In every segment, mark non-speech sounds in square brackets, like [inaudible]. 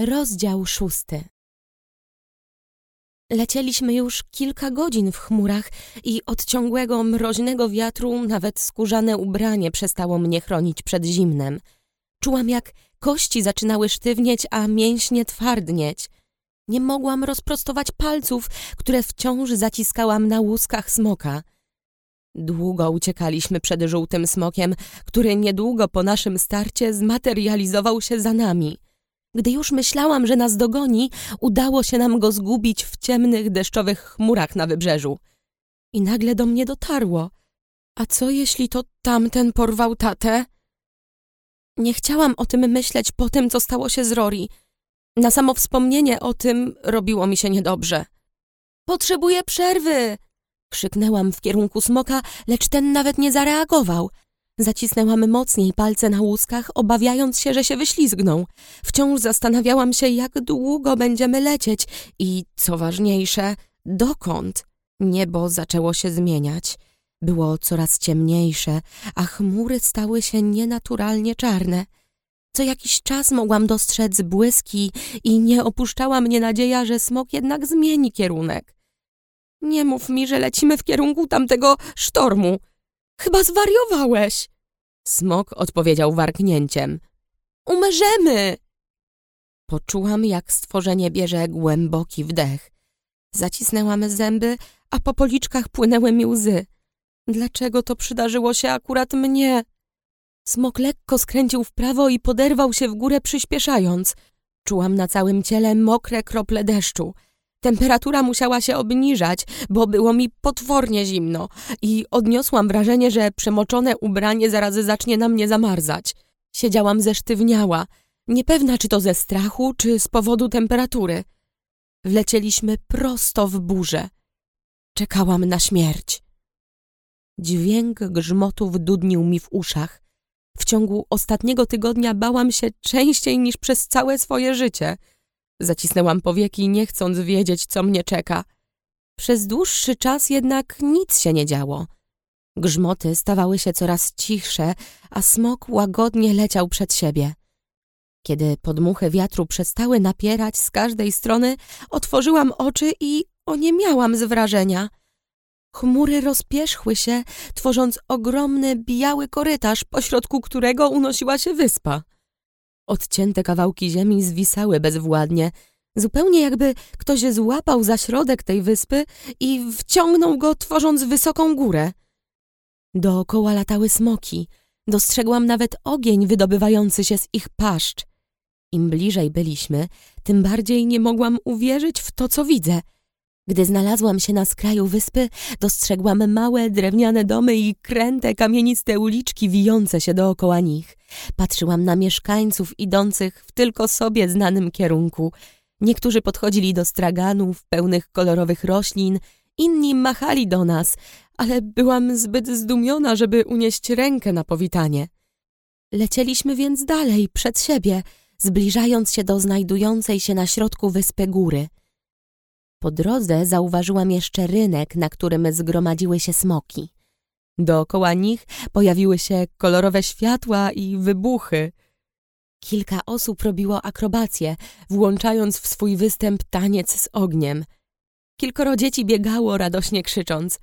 Rozdział szósty Lecieliśmy już kilka godzin w chmurach i od ciągłego mroźnego wiatru nawet skórzane ubranie przestało mnie chronić przed zimnem. Czułam, jak kości zaczynały sztywnieć, a mięśnie twardnieć. Nie mogłam rozprostować palców, które wciąż zaciskałam na łuskach smoka. Długo uciekaliśmy przed żółtym smokiem, który niedługo po naszym starcie zmaterializował się za nami – gdy już myślałam, że nas dogoni, udało się nam go zgubić w ciemnych, deszczowych chmurach na wybrzeżu. I nagle do mnie dotarło. A co jeśli to tamten porwał tatę? Nie chciałam o tym myśleć po tym, co stało się z Rory. Na samo wspomnienie o tym robiło mi się niedobrze. Potrzebuję przerwy! Krzyknęłam w kierunku smoka, lecz ten nawet nie zareagował. Zacisnęłam mocniej palce na łuskach, obawiając się, że się wyślizgną. Wciąż zastanawiałam się, jak długo będziemy lecieć i, co ważniejsze, dokąd. Niebo zaczęło się zmieniać. Było coraz ciemniejsze, a chmury stały się nienaturalnie czarne. Co jakiś czas mogłam dostrzec błyski i nie opuszczała mnie nadzieja, że smok jednak zmieni kierunek. Nie mów mi, że lecimy w kierunku tamtego sztormu. Chyba zwariowałeś! Smok odpowiedział warknięciem. Umrzemy! Poczułam, jak stworzenie bierze głęboki wdech. Zacisnęłam zęby, a po policzkach płynęły mi łzy. Dlaczego to przydarzyło się akurat mnie? Smok lekko skręcił w prawo i poderwał się w górę, przyspieszając. Czułam na całym ciele mokre krople deszczu. Temperatura musiała się obniżać, bo było mi potwornie zimno i odniosłam wrażenie, że przemoczone ubranie zaraz zacznie na mnie zamarzać. Siedziałam zesztywniała, niepewna czy to ze strachu, czy z powodu temperatury. Wlecieliśmy prosto w burzę. Czekałam na śmierć. Dźwięk grzmotów dudnił mi w uszach. W ciągu ostatniego tygodnia bałam się częściej niż przez całe swoje życie – Zacisnęłam powieki, nie chcąc wiedzieć, co mnie czeka. Przez dłuższy czas jednak nic się nie działo. Grzmoty stawały się coraz cichsze, a smok łagodnie leciał przed siebie. Kiedy podmuchy wiatru przestały napierać z każdej strony, otworzyłam oczy i oniemiałam z wrażenia. Chmury rozpierzchły się, tworząc ogromny, biały korytarz, pośrodku którego unosiła się wyspa. Odcięte kawałki ziemi zwisały bezwładnie, zupełnie jakby ktoś złapał za środek tej wyspy i wciągnął go, tworząc wysoką górę. Dookoła latały smoki. Dostrzegłam nawet ogień wydobywający się z ich paszcz. Im bliżej byliśmy, tym bardziej nie mogłam uwierzyć w to, co widzę – gdy znalazłam się na skraju wyspy, dostrzegłam małe drewniane domy i kręte kamieniste uliczki wijące się dookoła nich. Patrzyłam na mieszkańców idących w tylko sobie znanym kierunku. Niektórzy podchodzili do straganów pełnych kolorowych roślin, inni machali do nas, ale byłam zbyt zdumiona, żeby unieść rękę na powitanie. Lecieliśmy więc dalej, przed siebie, zbliżając się do znajdującej się na środku wyspy góry – po drodze zauważyłam jeszcze rynek, na którym zgromadziły się smoki. Dookoła nich pojawiły się kolorowe światła i wybuchy. Kilka osób robiło akrobacje, włączając w swój występ taniec z ogniem. Kilkoro dzieci biegało, radośnie krzycząc.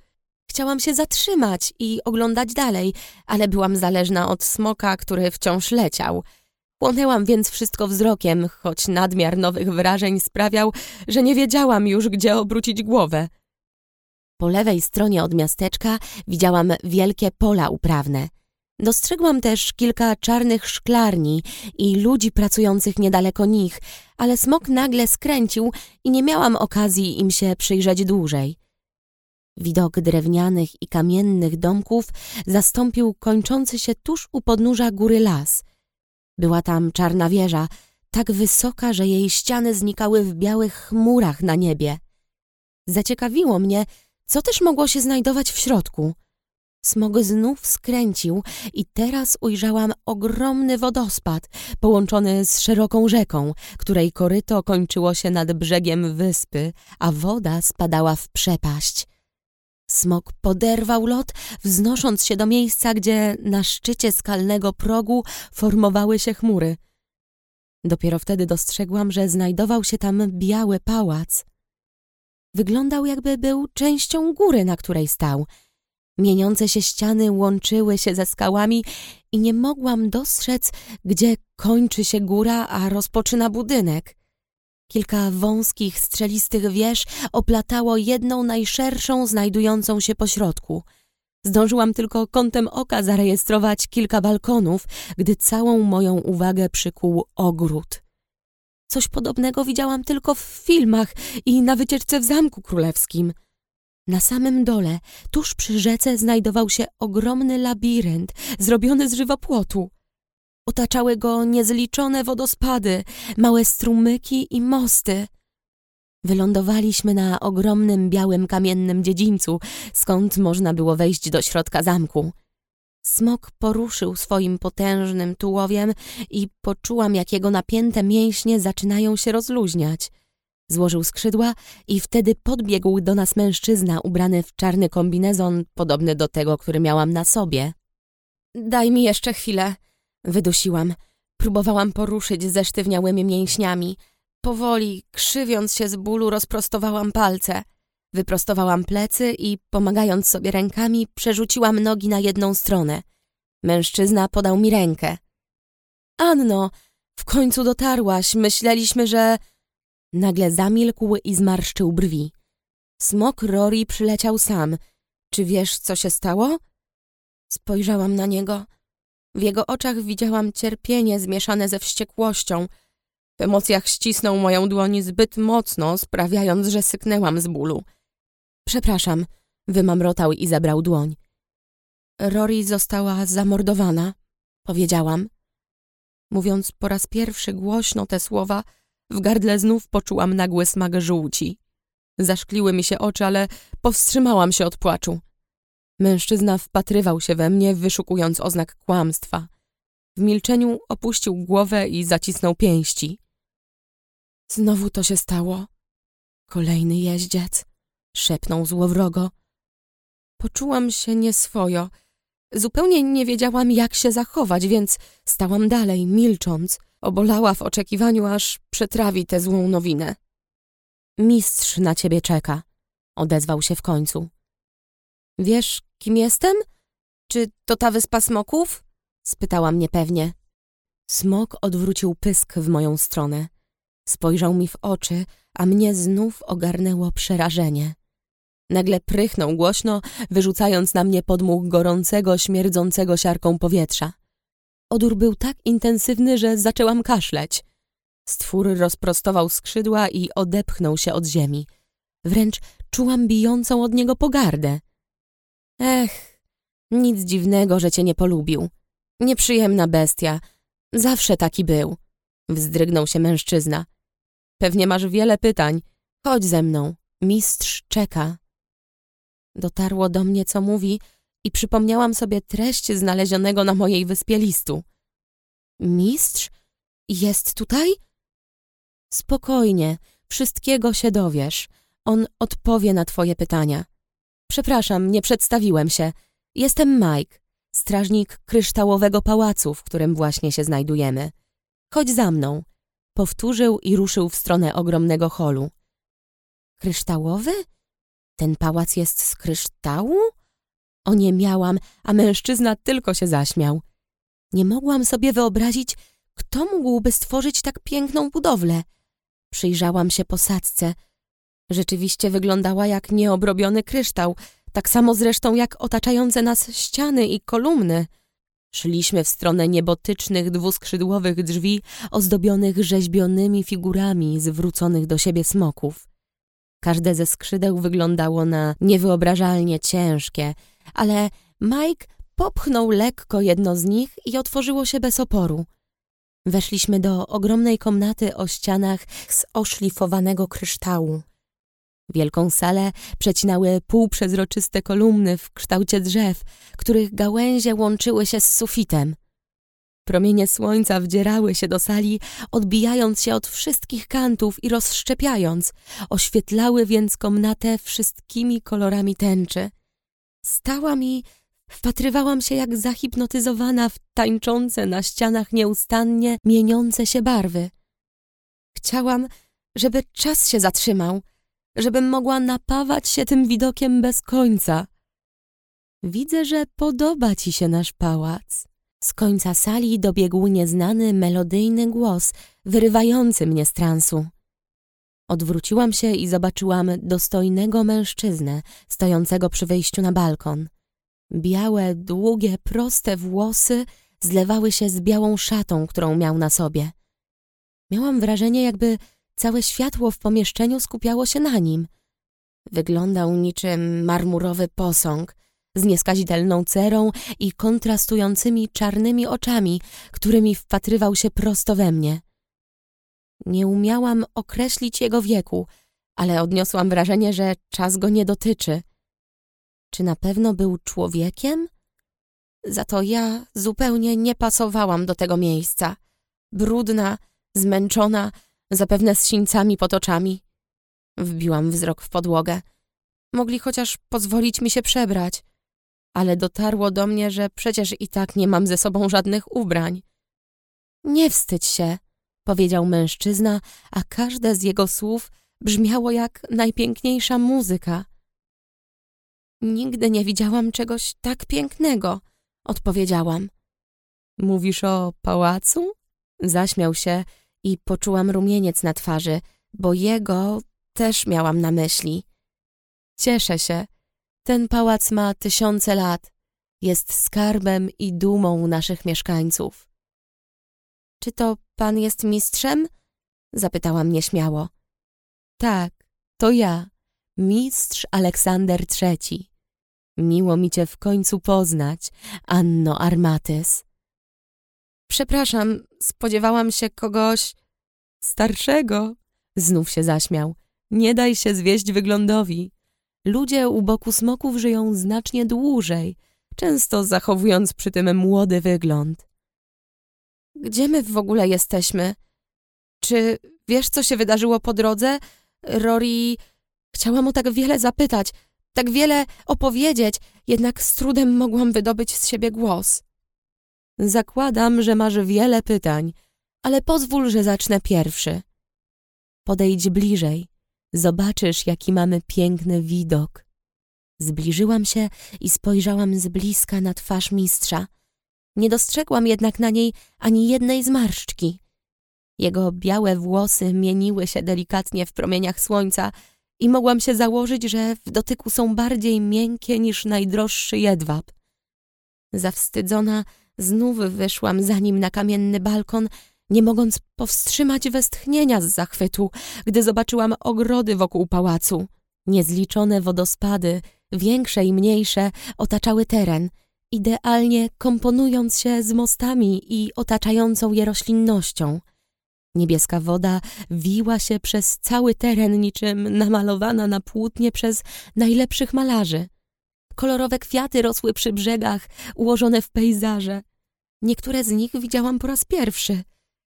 Chciałam się zatrzymać i oglądać dalej, ale byłam zależna od smoka, który wciąż leciał – Płonęłam więc wszystko wzrokiem, choć nadmiar nowych wrażeń sprawiał, że nie wiedziałam już, gdzie obrócić głowę. Po lewej stronie od miasteczka widziałam wielkie pola uprawne. Dostrzegłam też kilka czarnych szklarni i ludzi pracujących niedaleko nich, ale smok nagle skręcił i nie miałam okazji im się przyjrzeć dłużej. Widok drewnianych i kamiennych domków zastąpił kończący się tuż u podnóża góry las – była tam czarna wieża, tak wysoka, że jej ściany znikały w białych chmurach na niebie. Zaciekawiło mnie, co też mogło się znajdować w środku. Smog znów skręcił i teraz ujrzałam ogromny wodospad połączony z szeroką rzeką, której koryto kończyło się nad brzegiem wyspy, a woda spadała w przepaść. Smok poderwał lot, wznosząc się do miejsca, gdzie na szczycie skalnego progu formowały się chmury. Dopiero wtedy dostrzegłam, że znajdował się tam biały pałac. Wyglądał jakby był częścią góry, na której stał. Mieniące się ściany łączyły się ze skałami i nie mogłam dostrzec, gdzie kończy się góra, a rozpoczyna budynek. Kilka wąskich, strzelistych wież oplatało jedną najszerszą, znajdującą się pośrodku. Zdążyłam tylko kątem oka zarejestrować kilka balkonów, gdy całą moją uwagę przykuł ogród. Coś podobnego widziałam tylko w filmach i na wycieczce w Zamku Królewskim. Na samym dole, tuż przy rzece, znajdował się ogromny labirynt zrobiony z żywopłotu. Otaczały go niezliczone wodospady, małe strumyki i mosty. Wylądowaliśmy na ogromnym białym kamiennym dziedzińcu, skąd można było wejść do środka zamku. Smok poruszył swoim potężnym tułowiem i poczułam, jak jego napięte mięśnie zaczynają się rozluźniać. Złożył skrzydła i wtedy podbiegł do nas mężczyzna ubrany w czarny kombinezon, podobny do tego, który miałam na sobie. Daj mi jeszcze chwilę, wydusiłam. Próbowałam poruszyć zesztywniałymi mięśniami. Powoli, krzywiąc się z bólu, rozprostowałam palce. Wyprostowałam plecy i, pomagając sobie rękami, przerzuciłam nogi na jedną stronę. Mężczyzna podał mi rękę. Anno, w końcu dotarłaś. Myśleliśmy, że... Nagle zamilkł i zmarszczył brwi. Smok Rory przyleciał sam. Czy wiesz, co się stało? Spojrzałam na niego. W jego oczach widziałam cierpienie zmieszane ze wściekłością. W emocjach ścisnął moją dłoń zbyt mocno, sprawiając, że syknęłam z bólu. Przepraszam, wymamrotał i zabrał dłoń. Rory została zamordowana, powiedziałam. Mówiąc po raz pierwszy głośno te słowa, w gardle znów poczułam nagły smak żółci. Zaszkliły mi się oczy, ale powstrzymałam się od płaczu. Mężczyzna wpatrywał się we mnie, wyszukując oznak kłamstwa. W milczeniu opuścił głowę i zacisnął pięści. Znowu to się stało. Kolejny jeździec, szepnął złowrogo. Poczułam się nieswojo. Zupełnie nie wiedziałam, jak się zachować, więc stałam dalej, milcząc. Obolała w oczekiwaniu, aż przetrawi tę złą nowinę. Mistrz na ciebie czeka, odezwał się w końcu. Wiesz, kim jestem? Czy to ta wyspa smoków? spytałam niepewnie. Smok odwrócił pysk w moją stronę. Spojrzał mi w oczy, a mnie znów ogarnęło przerażenie. Nagle prychnął głośno, wyrzucając na mnie podmuch gorącego, śmierdzącego siarką powietrza. Odór był tak intensywny, że zaczęłam kaszleć. Stwór rozprostował skrzydła i odepchnął się od ziemi. Wręcz czułam bijącą od niego pogardę. Ech, nic dziwnego, że cię nie polubił. Nieprzyjemna bestia. Zawsze taki był. Wzdrygnął się mężczyzna. Pewnie masz wiele pytań. Chodź ze mną. Mistrz czeka. Dotarło do mnie, co mówi i przypomniałam sobie treść znalezionego na mojej wyspie listu. Mistrz? Jest tutaj? Spokojnie, wszystkiego się dowiesz. On odpowie na twoje pytania. Przepraszam, nie przedstawiłem się. Jestem Mike, strażnik kryształowego pałacu, w którym właśnie się znajdujemy. Chodź za mną. Powtórzył i ruszył w stronę ogromnego holu. Kryształowy? Ten pałac jest z kryształu? O nie miałam, a mężczyzna tylko się zaśmiał. Nie mogłam sobie wyobrazić, kto mógłby stworzyć tak piękną budowlę. Przyjrzałam się posadzce. Rzeczywiście wyglądała jak nieobrobiony kryształ, tak samo zresztą jak otaczające nas ściany i kolumny. Szliśmy w stronę niebotycznych dwuskrzydłowych drzwi ozdobionych rzeźbionymi figurami zwróconych do siebie smoków. Każde ze skrzydeł wyglądało na niewyobrażalnie ciężkie, ale Mike popchnął lekko jedno z nich i otworzyło się bez oporu. Weszliśmy do ogromnej komnaty o ścianach z oszlifowanego kryształu. Wielką salę przecinały półprzezroczyste kolumny w kształcie drzew, których gałęzie łączyły się z sufitem. Promienie słońca wdzierały się do sali, odbijając się od wszystkich kantów i rozszczepiając, oświetlały więc komnatę wszystkimi kolorami tęczy. Stała mi Wpatrywałam się jak zahipnotyzowana w tańczące na ścianach nieustannie mieniące się barwy. Chciałam, żeby czas się zatrzymał, żebym mogła napawać się tym widokiem bez końca. Widzę, że podoba ci się nasz pałac. Z końca sali dobiegł nieznany, melodyjny głos, wyrywający mnie z transu. Odwróciłam się i zobaczyłam dostojnego mężczyznę stojącego przy wejściu na balkon. Białe, długie, proste włosy zlewały się z białą szatą, którą miał na sobie. Miałam wrażenie, jakby całe światło w pomieszczeniu skupiało się na nim. Wyglądał niczym marmurowy posąg, z nieskazitelną cerą i kontrastującymi czarnymi oczami, którymi wpatrywał się prosto we mnie. Nie umiałam określić jego wieku, ale odniosłam wrażenie, że czas go nie dotyczy. Czy na pewno był człowiekiem? Za to ja zupełnie nie pasowałam do tego miejsca. Brudna, zmęczona, zapewne z sińcami pod oczami. Wbiłam wzrok w podłogę. Mogli chociaż pozwolić mi się przebrać. Ale dotarło do mnie, że przecież i tak nie mam ze sobą żadnych ubrań. Nie wstydź się, powiedział mężczyzna, a każde z jego słów brzmiało jak najpiękniejsza muzyka. Nigdy nie widziałam czegoś tak pięknego, odpowiedziałam. Mówisz o pałacu? Zaśmiał się i poczułam rumieniec na twarzy, bo jego też miałam na myśli. Cieszę się. Ten pałac ma tysiące lat. Jest skarbem i dumą naszych mieszkańców. Czy to pan jest mistrzem? Zapytałam nieśmiało. Tak, to ja, mistrz Aleksander III. Miło mi cię w końcu poznać, Anno Armatys. Przepraszam, spodziewałam się kogoś starszego. Znów się zaśmiał. Nie daj się zwieść wyglądowi. Ludzie u boku smoków żyją znacznie dłużej, często zachowując przy tym młody wygląd. Gdzie my w ogóle jesteśmy? Czy wiesz, co się wydarzyło po drodze? Rory... Chciałam o tak wiele zapytać, tak wiele opowiedzieć, jednak z trudem mogłam wydobyć z siebie głos. Zakładam, że masz wiele pytań, ale pozwól, że zacznę pierwszy. Podejdź bliżej. Zobaczysz, jaki mamy piękny widok. Zbliżyłam się i spojrzałam z bliska na twarz mistrza. Nie dostrzegłam jednak na niej ani jednej zmarszczki. Jego białe włosy mieniły się delikatnie w promieniach słońca i mogłam się założyć, że w dotyku są bardziej miękkie niż najdroższy jedwab. Zawstydzona znów wyszłam za nim na kamienny balkon, nie mogąc powstrzymać westchnienia z zachwytu, gdy zobaczyłam ogrody wokół pałacu. Niezliczone wodospady, większe i mniejsze, otaczały teren, idealnie komponując się z mostami i otaczającą je roślinnością. Niebieska woda wiła się przez cały teren niczym namalowana na płótnie przez najlepszych malarzy. Kolorowe kwiaty rosły przy brzegach, ułożone w pejzaże. Niektóre z nich widziałam po raz pierwszy.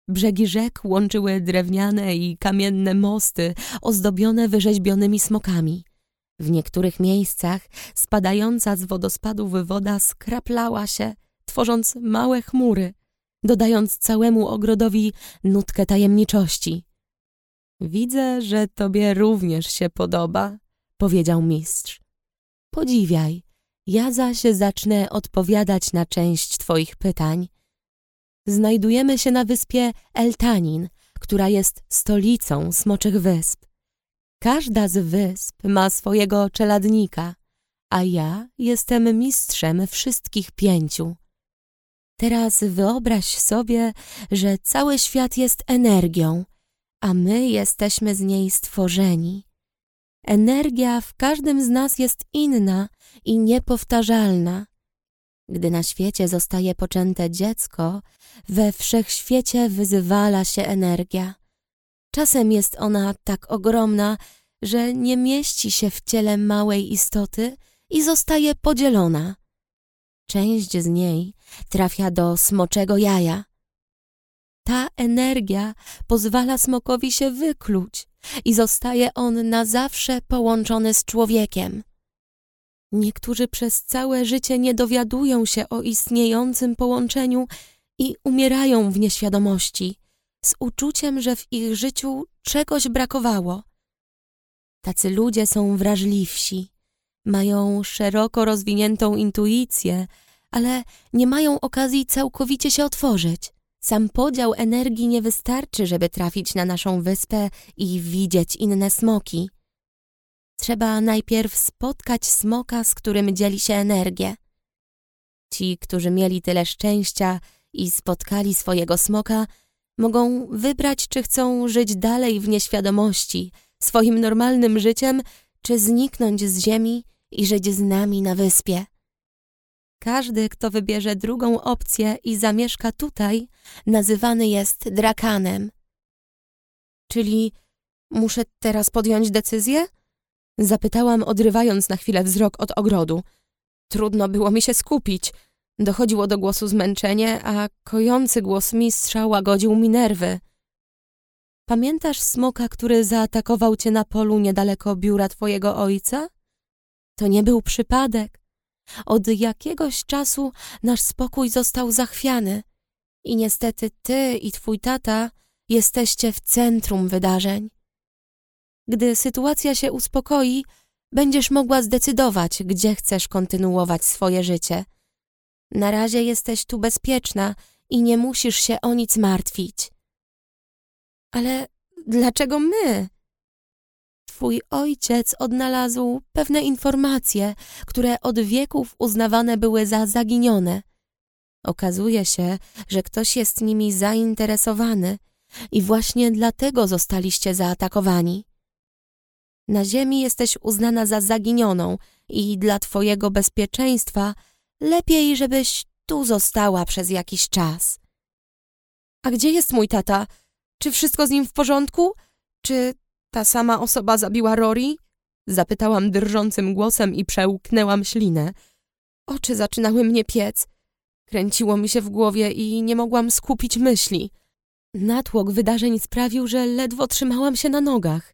Brzegi rzek łączyły drewniane i kamienne mosty ozdobione wyrzeźbionymi smokami. W niektórych miejscach spadająca z wodospadów woda skraplała się, tworząc małe chmury, dodając całemu ogrodowi nutkę tajemniczości. Widzę, że tobie również się podoba, powiedział mistrz. Podziwiaj, ja zaś zacznę odpowiadać na część twoich pytań. Znajdujemy się na wyspie Eltanin, która jest stolicą Smoczych Wysp. Każda z wysp ma swojego czeladnika, a ja jestem mistrzem wszystkich pięciu. Teraz wyobraź sobie, że cały świat jest energią, a my jesteśmy z niej stworzeni. Energia w każdym z nas jest inna i niepowtarzalna. Gdy na świecie zostaje poczęte dziecko, we wszechświecie wyzwala się energia. Czasem jest ona tak ogromna, że nie mieści się w ciele małej istoty i zostaje podzielona. Część z niej trafia do smoczego jaja. Ta energia pozwala smokowi się wykluć i zostaje on na zawsze połączony z człowiekiem. Niektórzy przez całe życie nie dowiadują się o istniejącym połączeniu i umierają w nieświadomości, z uczuciem, że w ich życiu czegoś brakowało. Tacy ludzie są wrażliwsi, mają szeroko rozwiniętą intuicję, ale nie mają okazji całkowicie się otworzyć. Sam podział energii nie wystarczy, żeby trafić na naszą wyspę i widzieć inne smoki. Trzeba najpierw spotkać smoka, z którym dzieli się energię. Ci, którzy mieli tyle szczęścia i spotkali swojego smoka, mogą wybrać, czy chcą żyć dalej w nieświadomości, swoim normalnym życiem, czy zniknąć z ziemi i żyć z nami na wyspie. Każdy, kto wybierze drugą opcję i zamieszka tutaj, nazywany jest drakanem. Czyli muszę teraz podjąć decyzję? Zapytałam, odrywając na chwilę wzrok od ogrodu. Trudno było mi się skupić. Dochodziło do głosu zmęczenie, a kojący głos mistrza łagodził mi nerwy. Pamiętasz smoka, który zaatakował cię na polu niedaleko biura twojego ojca? To nie był przypadek. Od jakiegoś czasu nasz spokój został zachwiany i niestety ty i twój tata jesteście w centrum wydarzeń. Gdy sytuacja się uspokoi, będziesz mogła zdecydować, gdzie chcesz kontynuować swoje życie. Na razie jesteś tu bezpieczna i nie musisz się o nic martwić. Ale dlaczego my? Twój ojciec odnalazł pewne informacje, które od wieków uznawane były za zaginione. Okazuje się, że ktoś jest nimi zainteresowany i właśnie dlatego zostaliście zaatakowani. Na ziemi jesteś uznana za zaginioną i dla twojego bezpieczeństwa lepiej, żebyś tu została przez jakiś czas. A gdzie jest mój tata? Czy wszystko z nim w porządku? Czy ta sama osoba zabiła Rory? Zapytałam drżącym głosem i przełknęłam ślinę. Oczy zaczynały mnie piec. Kręciło mi się w głowie i nie mogłam skupić myśli. Natłok wydarzeń sprawił, że ledwo trzymałam się na nogach.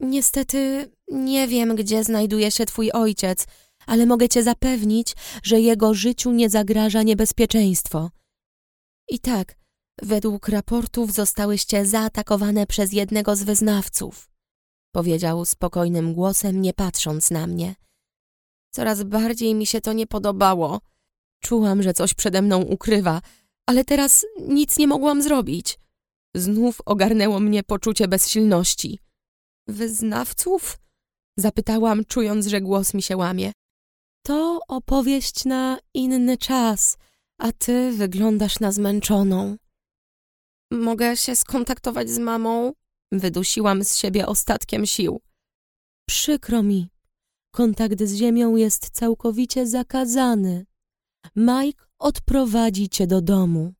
Niestety nie wiem, gdzie znajduje się twój ojciec, ale mogę cię zapewnić, że jego życiu nie zagraża niebezpieczeństwo. I tak, według raportów zostałyście zaatakowane przez jednego z wyznawców, powiedział spokojnym głosem, nie patrząc na mnie. Coraz bardziej mi się to nie podobało. Czułam, że coś przede mną ukrywa, ale teraz nic nie mogłam zrobić. Znów ogarnęło mnie poczucie bezsilności. Wyznawców? Zapytałam, czując, że głos mi się łamie. To opowieść na inny czas, a ty wyglądasz na zmęczoną. Mogę się skontaktować z mamą? Wydusiłam z siebie ostatkiem sił. Przykro mi. Kontakt z ziemią jest całkowicie zakazany. Mike odprowadzi cię do domu.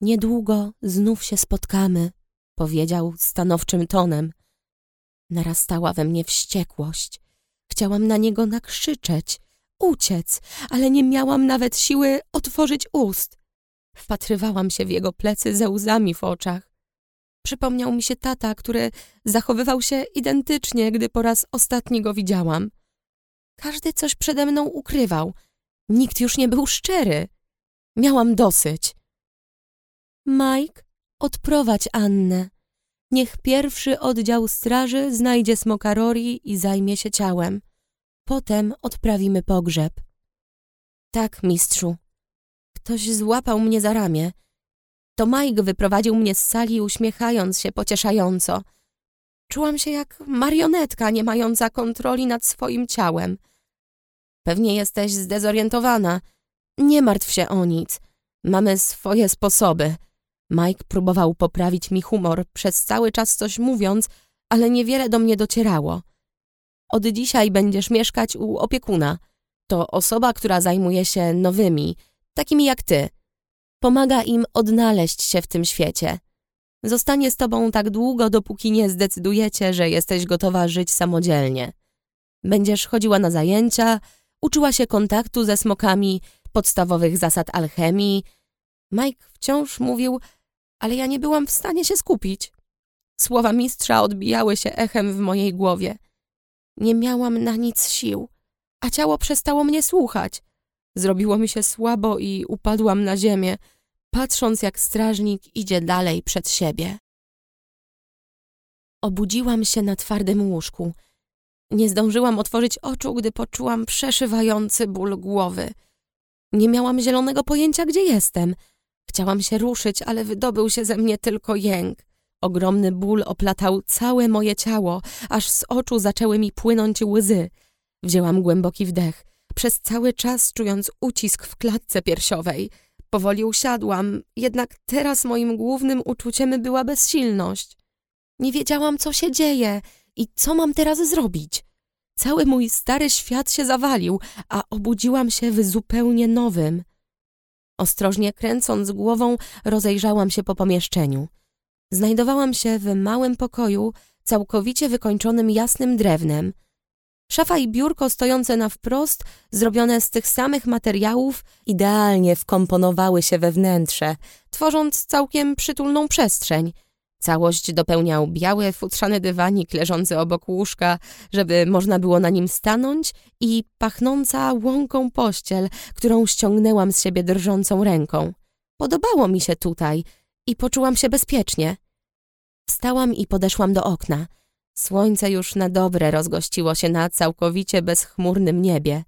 Niedługo znów się spotkamy, powiedział stanowczym tonem. Narastała we mnie wściekłość. Chciałam na niego nakrzyczeć, uciec, ale nie miałam nawet siły otworzyć ust. Wpatrywałam się w jego plecy ze łzami w oczach. Przypomniał mi się tata, który zachowywał się identycznie, gdy po raz ostatni go widziałam. Każdy coś przede mną ukrywał. Nikt już nie był szczery. Miałam dosyć. Mike, odprowadź Annę. Niech pierwszy oddział straży znajdzie Smokarori i zajmie się ciałem. Potem odprawimy pogrzeb. Tak, mistrzu. Ktoś złapał mnie za ramię. To Mike wyprowadził mnie z sali, uśmiechając się pocieszająco. Czułam się jak marionetka, nie mająca kontroli nad swoim ciałem. Pewnie jesteś zdezorientowana. Nie martw się o nic. Mamy swoje sposoby. Mike próbował poprawić mi humor, przez cały czas coś mówiąc, ale niewiele do mnie docierało. Od dzisiaj będziesz mieszkać u opiekuna. To osoba, która zajmuje się nowymi, takimi jak ty. Pomaga im odnaleźć się w tym świecie. Zostanie z tobą tak długo, dopóki nie zdecydujecie, że jesteś gotowa żyć samodzielnie. Będziesz chodziła na zajęcia, uczyła się kontaktu ze smokami, podstawowych zasad alchemii. Mike wciąż mówił, ale ja nie byłam w stanie się skupić. Słowa mistrza odbijały się echem w mojej głowie. Nie miałam na nic sił. a ciało przestało mnie słuchać. Zrobiło mi się słabo i upadłam na ziemię, patrząc jak strażnik idzie dalej przed siebie. Obudziłam się na twardym łóżku. Nie zdążyłam otworzyć oczu, gdy poczułam przeszywający ból głowy. Nie miałam zielonego pojęcia, gdzie jestem. Chciałam się ruszyć, ale wydobył się ze mnie tylko jęk. Ogromny ból oplatał całe moje ciało, aż z oczu zaczęły mi płynąć łzy. Wzięłam głęboki wdech, przez cały czas czując ucisk w klatce piersiowej. Powoli usiadłam, jednak teraz moim głównym uczuciem była bezsilność. Nie wiedziałam, co się dzieje i co mam teraz zrobić. Cały mój stary świat się zawalił, a obudziłam się w zupełnie nowym. Ostrożnie kręcąc głową, rozejrzałam się po pomieszczeniu. Znajdowałam się w małym pokoju, całkowicie wykończonym jasnym drewnem. Szafa i biurko stojące na wprost, zrobione z tych samych materiałów, idealnie wkomponowały się we wnętrze, tworząc całkiem przytulną przestrzeń – Całość dopełniał biały, futrzany dywanik leżący obok łóżka, żeby można było na nim stanąć i pachnąca łąką pościel, którą ściągnęłam z siebie drżącą ręką. Podobało mi się tutaj i poczułam się bezpiecznie. Wstałam i podeszłam do okna. Słońce już na dobre rozgościło się na całkowicie bezchmurnym niebie.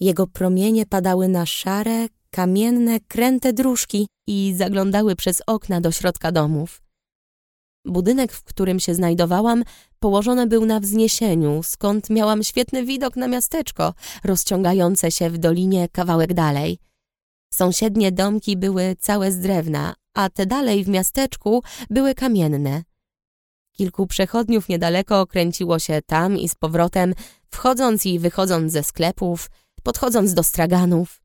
Jego promienie padały na szare, kamienne, kręte dróżki i zaglądały przez okna do środka domów. Budynek, w którym się znajdowałam, położony był na wzniesieniu, skąd miałam świetny widok na miasteczko, rozciągające się w dolinie kawałek dalej. Sąsiednie domki były całe z drewna, a te dalej w miasteczku były kamienne. Kilku przechodniów niedaleko kręciło się tam i z powrotem, wchodząc i wychodząc ze sklepów, podchodząc do straganów.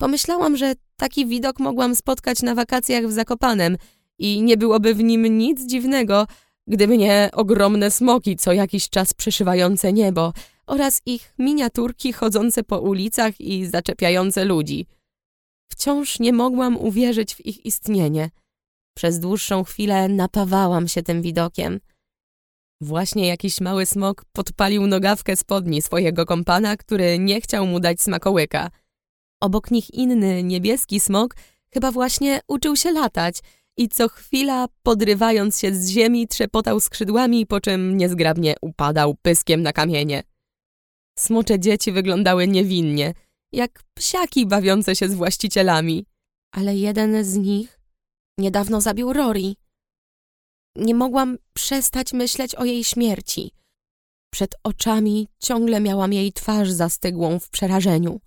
Pomyślałam, że taki widok mogłam spotkać na wakacjach w Zakopanem – i nie byłoby w nim nic dziwnego, gdyby nie ogromne smoki co jakiś czas przeszywające niebo oraz ich miniaturki chodzące po ulicach i zaczepiające ludzi. Wciąż nie mogłam uwierzyć w ich istnienie. Przez dłuższą chwilę napawałam się tym widokiem. Właśnie jakiś mały smok podpalił nogawkę spodni swojego kompana, który nie chciał mu dać smakołyka. Obok nich inny, niebieski smok chyba właśnie uczył się latać – i co chwila, podrywając się z ziemi, trzepotał skrzydłami, po czym niezgrabnie upadał pyskiem na kamienie. Smocze dzieci wyglądały niewinnie, jak psiaki bawiące się z właścicielami. Ale jeden z nich niedawno zabił Rory. Nie mogłam przestać myśleć o jej śmierci. Przed oczami ciągle miałam jej twarz zastygłą w przerażeniu.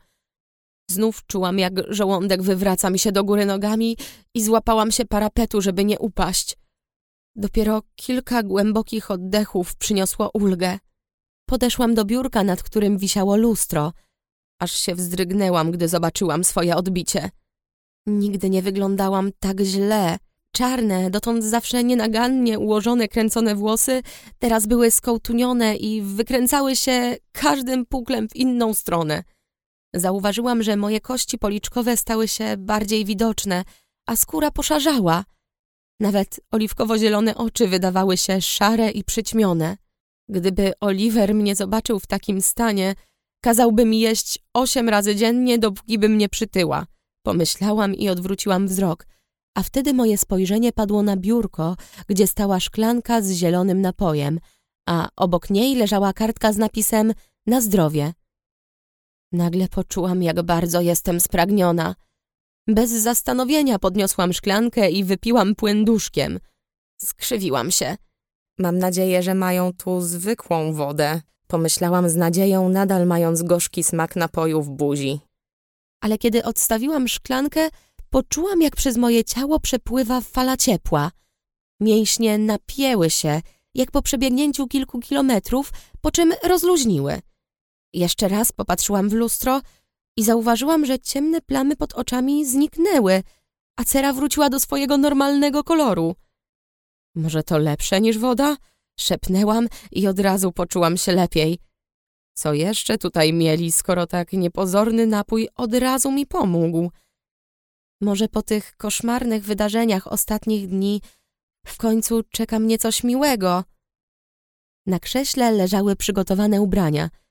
Znów czułam, jak żołądek wywraca mi się do góry nogami i złapałam się parapetu, żeby nie upaść. Dopiero kilka głębokich oddechów przyniosło ulgę. Podeszłam do biurka, nad którym wisiało lustro. Aż się wzdrygnęłam, gdy zobaczyłam swoje odbicie. Nigdy nie wyglądałam tak źle. Czarne, dotąd zawsze nienagannie ułożone, kręcone włosy, teraz były skołtunione i wykręcały się każdym puklem w inną stronę. Zauważyłam, że moje kości policzkowe stały się bardziej widoczne, a skóra poszarzała. Nawet oliwkowo-zielone oczy wydawały się szare i przyćmione. Gdyby Oliver mnie zobaczył w takim stanie, kazałby mi jeść osiem razy dziennie, dopóki bym nie przytyła. Pomyślałam i odwróciłam wzrok, a wtedy moje spojrzenie padło na biurko, gdzie stała szklanka z zielonym napojem, a obok niej leżała kartka z napisem na zdrowie. Nagle poczułam, jak bardzo jestem spragniona. Bez zastanowienia podniosłam szklankę i wypiłam płyn duszkiem. Skrzywiłam się. Mam nadzieję, że mają tu zwykłą wodę. Pomyślałam z nadzieją, nadal mając gorzki smak napoju w buzi. Ale kiedy odstawiłam szklankę, poczułam, jak przez moje ciało przepływa fala ciepła. Mięśnie napięły się, jak po przebiegnięciu kilku kilometrów, po czym rozluźniły – jeszcze raz popatrzyłam w lustro i zauważyłam, że ciemne plamy pod oczami zniknęły, a cera wróciła do swojego normalnego koloru. Może to lepsze niż woda? Szepnęłam i od razu poczułam się lepiej. Co jeszcze tutaj mieli, skoro tak niepozorny napój od razu mi pomógł? Może po tych koszmarnych wydarzeniach ostatnich dni w końcu czeka mnie coś miłego. Na krześle leżały przygotowane ubrania –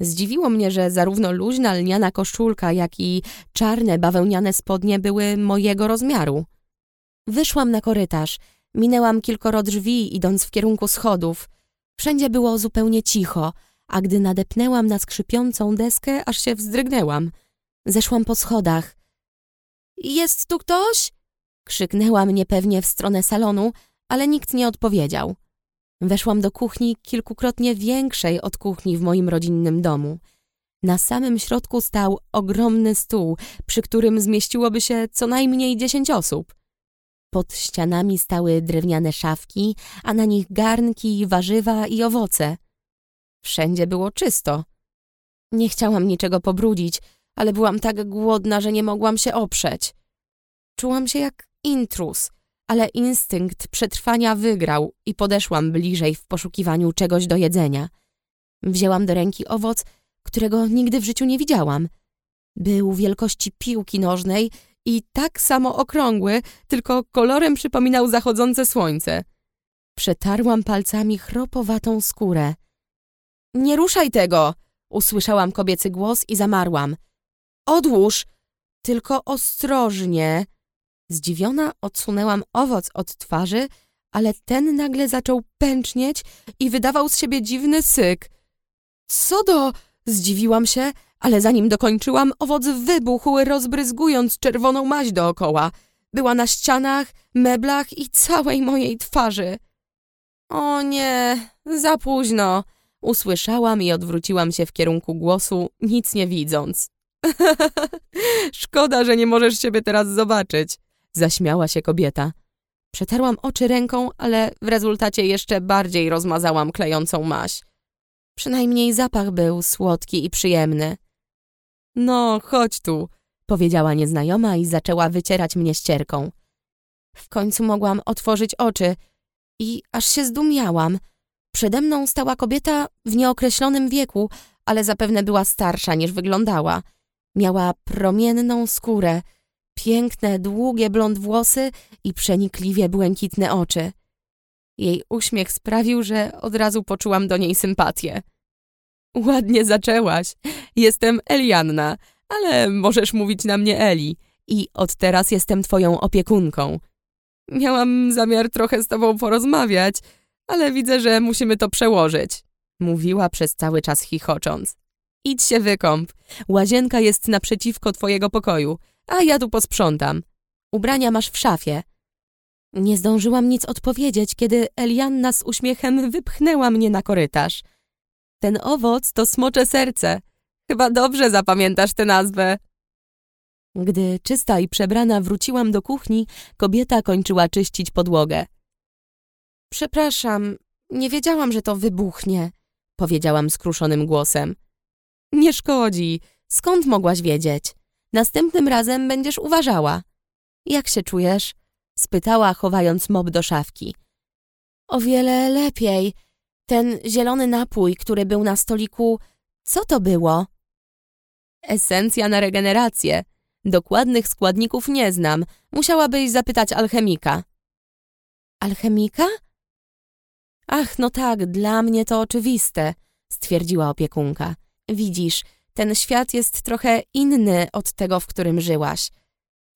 Zdziwiło mnie, że zarówno luźna lniana koszulka, jak i czarne bawełniane spodnie były mojego rozmiaru. Wyszłam na korytarz, minęłam kilkoro drzwi, idąc w kierunku schodów. Wszędzie było zupełnie cicho, a gdy nadepnęłam na skrzypiącą deskę, aż się wzdrygnęłam. Zeszłam po schodach. Jest tu ktoś? Krzyknęłam niepewnie w stronę salonu, ale nikt nie odpowiedział. Weszłam do kuchni kilkukrotnie większej od kuchni w moim rodzinnym domu. Na samym środku stał ogromny stół, przy którym zmieściłoby się co najmniej dziesięć osób. Pod ścianami stały drewniane szafki, a na nich garnki, warzywa i owoce. Wszędzie było czysto. Nie chciałam niczego pobrudzić, ale byłam tak głodna, że nie mogłam się oprzeć. Czułam się jak intrus, ale instynkt przetrwania wygrał i podeszłam bliżej w poszukiwaniu czegoś do jedzenia. Wzięłam do ręki owoc, którego nigdy w życiu nie widziałam. Był wielkości piłki nożnej i tak samo okrągły, tylko kolorem przypominał zachodzące słońce. Przetarłam palcami chropowatą skórę. Nie ruszaj tego! Usłyszałam kobiecy głos i zamarłam. Odłóż! Tylko ostrożnie! Zdziwiona odsunęłam owoc od twarzy, ale ten nagle zaczął pęcznieć i wydawał z siebie dziwny syk. Co do... Zdziwiłam się, ale zanim dokończyłam, owoc wybuchł, rozbryzgując czerwoną maź dookoła. Była na ścianach, meblach i całej mojej twarzy. O nie, za późno. Usłyszałam i odwróciłam się w kierunku głosu, nic nie widząc. [laughs] Szkoda, że nie możesz siebie teraz zobaczyć. Zaśmiała się kobieta. Przetarłam oczy ręką, ale w rezultacie jeszcze bardziej rozmazałam klejącą maź. Przynajmniej zapach był słodki i przyjemny. No, chodź tu, powiedziała nieznajoma i zaczęła wycierać mnie ścierką. W końcu mogłam otworzyć oczy i aż się zdumiałam. Przede mną stała kobieta w nieokreślonym wieku, ale zapewne była starsza niż wyglądała. Miała promienną skórę, piękne, długie blond włosy i przenikliwie błękitne oczy. Jej uśmiech sprawił, że od razu poczułam do niej sympatię. Ładnie zaczęłaś. Jestem Elianna, ale możesz mówić na mnie Eli i od teraz jestem twoją opiekunką. Miałam zamiar trochę z tobą porozmawiać, ale widzę, że musimy to przełożyć. Mówiła przez cały czas chichocząc. Idź się wykąp. Łazienka jest naprzeciwko twojego pokoju, a ja tu posprzątam. Ubrania masz w szafie. Nie zdążyłam nic odpowiedzieć, kiedy Elianna z uśmiechem wypchnęła mnie na korytarz. Ten owoc to smocze serce. Chyba dobrze zapamiętasz tę nazwę. Gdy czysta i przebrana wróciłam do kuchni, kobieta kończyła czyścić podłogę. Przepraszam, nie wiedziałam, że to wybuchnie, powiedziałam skruszonym głosem. Nie szkodzi. Skąd mogłaś wiedzieć? Następnym razem będziesz uważała. Jak się czujesz? spytała, chowając mop do szafki. O wiele lepiej. Ten zielony napój, który był na stoliku, co to było? Esencja na regenerację. Dokładnych składników nie znam. Musiałabyś zapytać alchemika. Alchemika? Ach, no tak, dla mnie to oczywiste, stwierdziła opiekunka. Widzisz, ten świat jest trochę inny od tego, w którym żyłaś.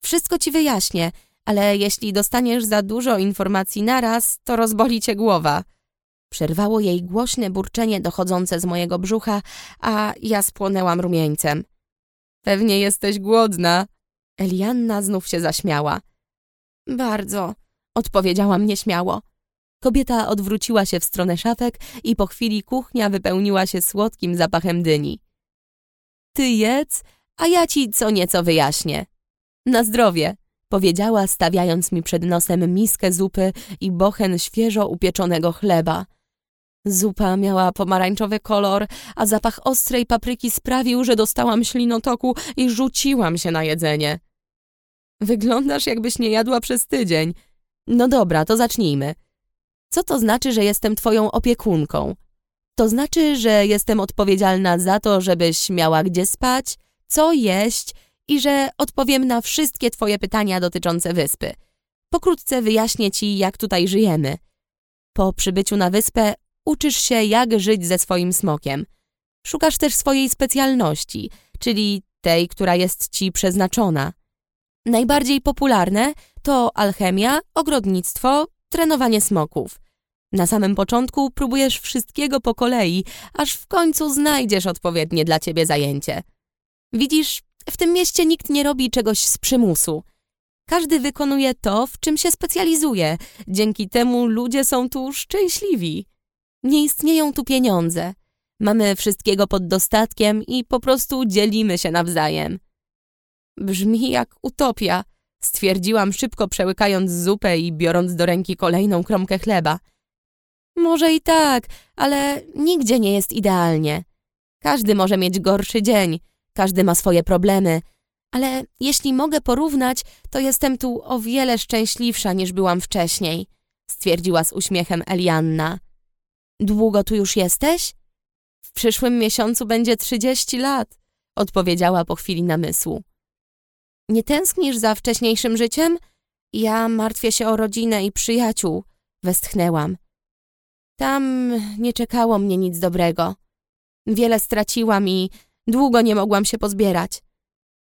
Wszystko ci wyjaśnię, ale jeśli dostaniesz za dużo informacji naraz, to rozboli cię głowa. Przerwało jej głośne burczenie dochodzące z mojego brzucha, a ja spłonęłam rumieńcem. Pewnie jesteś głodna. Elianna znów się zaśmiała. Bardzo, odpowiedziałam nieśmiało. Kobieta odwróciła się w stronę szafek i po chwili kuchnia wypełniła się słodkim zapachem dyni. Ty jedz, a ja ci co nieco wyjaśnię. Na zdrowie, powiedziała, stawiając mi przed nosem miskę zupy i bochen świeżo upieczonego chleba. Zupa miała pomarańczowy kolor, a zapach ostrej papryki sprawił, że dostałam ślinotoku i rzuciłam się na jedzenie. Wyglądasz, jakbyś nie jadła przez tydzień. No dobra, to zacznijmy. Co to znaczy, że jestem twoją opiekunką? To znaczy, że jestem odpowiedzialna za to, żebyś miała gdzie spać, co jeść i że odpowiem na wszystkie twoje pytania dotyczące wyspy. Pokrótce wyjaśnię ci, jak tutaj żyjemy. Po przybyciu na wyspę uczysz się, jak żyć ze swoim smokiem. Szukasz też swojej specjalności, czyli tej, która jest ci przeznaczona. Najbardziej popularne to alchemia, ogrodnictwo, trenowanie smoków. Na samym początku próbujesz wszystkiego po kolei, aż w końcu znajdziesz odpowiednie dla ciebie zajęcie. Widzisz, w tym mieście nikt nie robi czegoś z przymusu. Każdy wykonuje to, w czym się specjalizuje. Dzięki temu ludzie są tu szczęśliwi. Nie istnieją tu pieniądze. Mamy wszystkiego pod dostatkiem i po prostu dzielimy się nawzajem. Brzmi jak utopia, stwierdziłam szybko przełykając zupę i biorąc do ręki kolejną kromkę chleba. Może i tak, ale nigdzie nie jest idealnie. Każdy może mieć gorszy dzień, każdy ma swoje problemy, ale jeśli mogę porównać, to jestem tu o wiele szczęśliwsza niż byłam wcześniej, stwierdziła z uśmiechem Elianna. Długo tu już jesteś? W przyszłym miesiącu będzie trzydzieści lat, odpowiedziała po chwili namysłu. Nie tęsknisz za wcześniejszym życiem? Ja martwię się o rodzinę i przyjaciół, westchnęłam. Tam nie czekało mnie nic dobrego. Wiele straciłam i długo nie mogłam się pozbierać.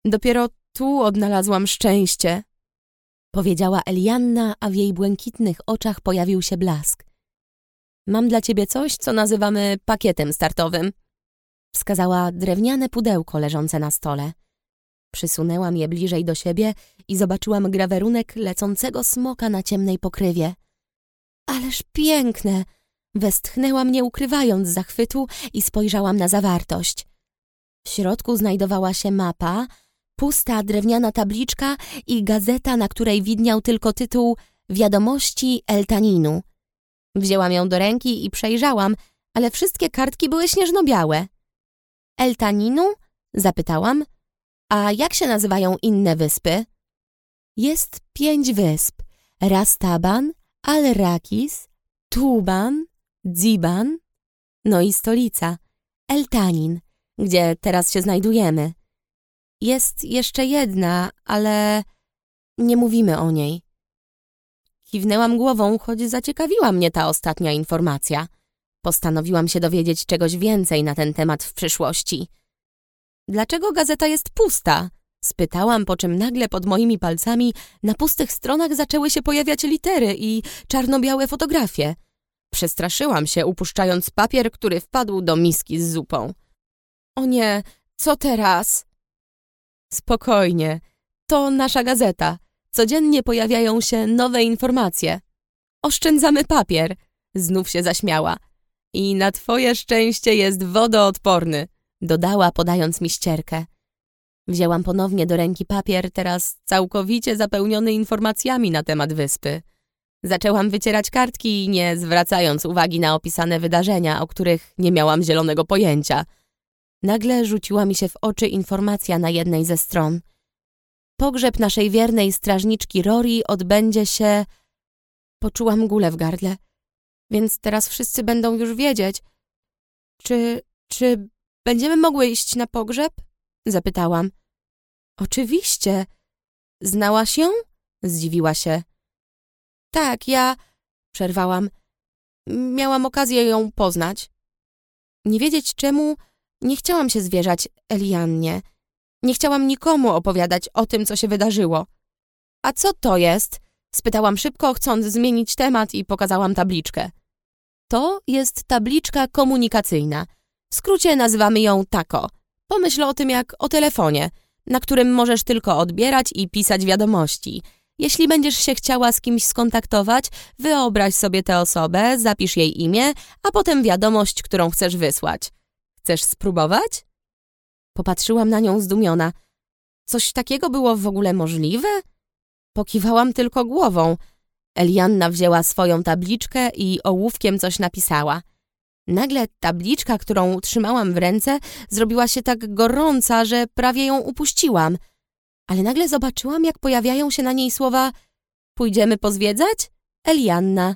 Dopiero tu odnalazłam szczęście, powiedziała Elianna, a w jej błękitnych oczach pojawił się blask. Mam dla ciebie coś, co nazywamy pakietem startowym. Wskazała drewniane pudełko leżące na stole. Przysunęłam je bliżej do siebie i zobaczyłam grawerunek lecącego smoka na ciemnej pokrywie. Ależ piękne! Westchnęłam nie ukrywając zachwytu i spojrzałam na zawartość. W środku znajdowała się mapa, pusta drewniana tabliczka i gazeta, na której widniał tylko tytuł Wiadomości Eltaninu. Wzięłam ją do ręki i przejrzałam, ale wszystkie kartki były śnieżno-białe. Eltaninu? Zapytałam. A jak się nazywają inne wyspy? Jest pięć wysp. Rastaban, Al-Rakis, Tuban, Dziban, no i stolica, Eltanin, gdzie teraz się znajdujemy. Jest jeszcze jedna, ale nie mówimy o niej. Kiwnęłam głową, choć zaciekawiła mnie ta ostatnia informacja. Postanowiłam się dowiedzieć czegoś więcej na ten temat w przyszłości. Dlaczego gazeta jest pusta? Spytałam, po czym nagle pod moimi palcami na pustych stronach zaczęły się pojawiać litery i czarno-białe fotografie. Przestraszyłam się, upuszczając papier, który wpadł do miski z zupą. O nie, co teraz? Spokojnie, to nasza gazeta. Codziennie pojawiają się nowe informacje. Oszczędzamy papier, znów się zaśmiała. I na twoje szczęście jest wodoodporny, dodała, podając mi ścierkę. Wzięłam ponownie do ręki papier, teraz całkowicie zapełniony informacjami na temat wyspy. Zaczęłam wycierać kartki, nie zwracając uwagi na opisane wydarzenia, o których nie miałam zielonego pojęcia. Nagle rzuciła mi się w oczy informacja na jednej ze stron. Pogrzeb naszej wiernej strażniczki Rory odbędzie się... Poczułam gulę w gardle. Więc teraz wszyscy będą już wiedzieć. Czy... czy będziemy mogły iść na pogrzeb? Zapytałam. Oczywiście. Znałaś ją? Zdziwiła się. Tak, ja... Przerwałam. Miałam okazję ją poznać. Nie wiedzieć czemu, nie chciałam się zwierzać Eliannie. Nie chciałam nikomu opowiadać o tym, co się wydarzyło. A co to jest? Spytałam szybko, chcąc zmienić temat i pokazałam tabliczkę. To jest tabliczka komunikacyjna. W skrócie nazywamy ją TAKO. Pomyśl o tym jak o telefonie, na którym możesz tylko odbierać i pisać wiadomości – jeśli będziesz się chciała z kimś skontaktować, wyobraź sobie tę osobę, zapisz jej imię, a potem wiadomość, którą chcesz wysłać. Chcesz spróbować? Popatrzyłam na nią zdumiona. Coś takiego było w ogóle możliwe? Pokiwałam tylko głową. Elianna wzięła swoją tabliczkę i ołówkiem coś napisała. Nagle tabliczka, którą trzymałam w ręce, zrobiła się tak gorąca, że prawie ją upuściłam – ale nagle zobaczyłam, jak pojawiają się na niej słowa Pójdziemy pozwiedzać? Elianna.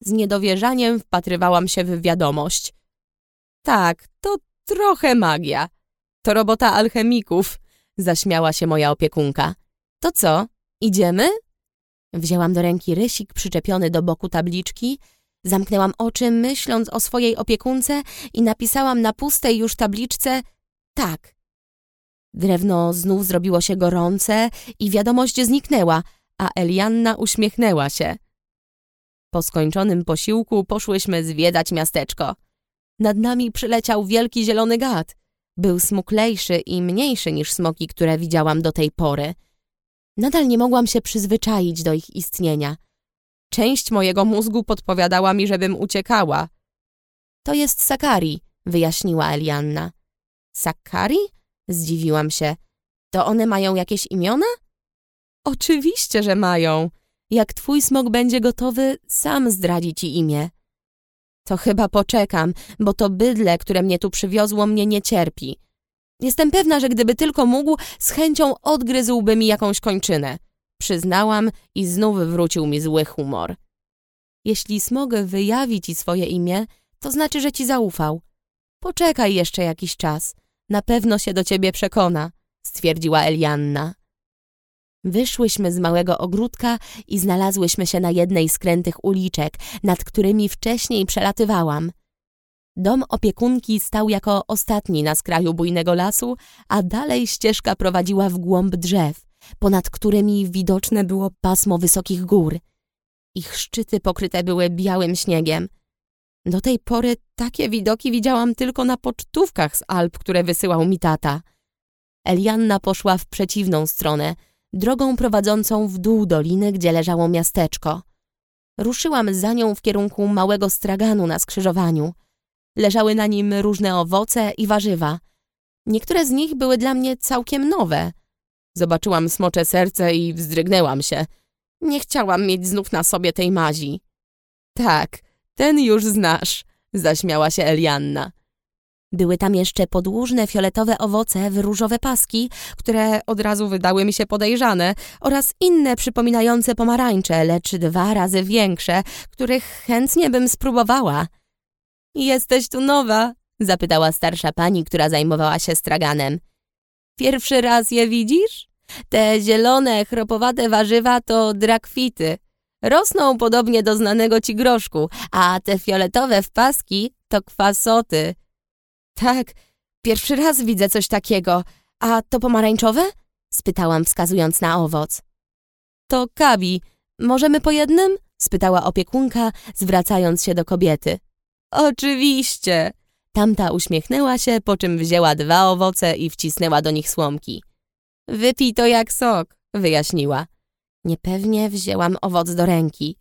Z niedowierzaniem wpatrywałam się w wiadomość. Tak, to trochę magia. To robota alchemików, zaśmiała się moja opiekunka. To co, idziemy? Wzięłam do ręki rysik przyczepiony do boku tabliczki, Zamknęłam oczy, myśląc o swojej opiekunce i napisałam na pustej już tabliczce tak. Drewno znów zrobiło się gorące i wiadomość zniknęła, a Elianna uśmiechnęła się. Po skończonym posiłku poszłyśmy zwiedzać miasteczko. Nad nami przyleciał wielki zielony gad. Był smuklejszy i mniejszy niż smoki, które widziałam do tej pory. Nadal nie mogłam się przyzwyczaić do ich istnienia. Część mojego mózgu podpowiadała mi, żebym uciekała. To jest Sakari, wyjaśniła Elianna. Sakari? Zdziwiłam się. To one mają jakieś imiona? Oczywiście, że mają. Jak twój smok będzie gotowy, sam zdradzi ci imię. To chyba poczekam, bo to bydle, które mnie tu przywiozło, mnie nie cierpi. Jestem pewna, że gdyby tylko mógł, z chęcią odgryzłby mi jakąś kończynę. Przyznałam i znów wrócił mi zły humor. Jeśli smogę wyjawi ci swoje imię, to znaczy, że ci zaufał. Poczekaj jeszcze jakiś czas. Na pewno się do ciebie przekona, stwierdziła Elianna. Wyszłyśmy z małego ogródka i znalazłyśmy się na jednej z krętych uliczek, nad którymi wcześniej przelatywałam. Dom opiekunki stał jako ostatni na skraju bujnego lasu, a dalej ścieżka prowadziła w głąb drzew, ponad którymi widoczne było pasmo wysokich gór. Ich szczyty pokryte były białym śniegiem. Do tej pory takie widoki widziałam tylko na pocztówkach z Alp, które wysyłał mi tata. Elianna poszła w przeciwną stronę, drogą prowadzącą w dół doliny, gdzie leżało miasteczko. Ruszyłam za nią w kierunku małego straganu na skrzyżowaniu. Leżały na nim różne owoce i warzywa. Niektóre z nich były dla mnie całkiem nowe. Zobaczyłam smocze serce i wzdrygnęłam się. Nie chciałam mieć znów na sobie tej mazi. Tak, ten już znasz, zaśmiała się Elianna. Były tam jeszcze podłużne fioletowe owoce w różowe paski, które od razu wydały mi się podejrzane, oraz inne przypominające pomarańcze, lecz dwa razy większe, których chętnie bym spróbowała. Jesteś tu nowa? zapytała starsza pani, która zajmowała się straganem. Pierwszy raz je widzisz? Te zielone, chropowate warzywa to drakwity. Rosną podobnie do znanego ci groszku, a te fioletowe wpaski to kwasoty. Tak, pierwszy raz widzę coś takiego. A to pomarańczowe? spytałam, wskazując na owoc. To kabi. Możemy po jednym? spytała opiekunka, zwracając się do kobiety. Oczywiście. Tamta uśmiechnęła się, po czym wzięła dwa owoce i wcisnęła do nich słomki. Wypij to jak sok, wyjaśniła. Niepewnie wzięłam owoc do ręki.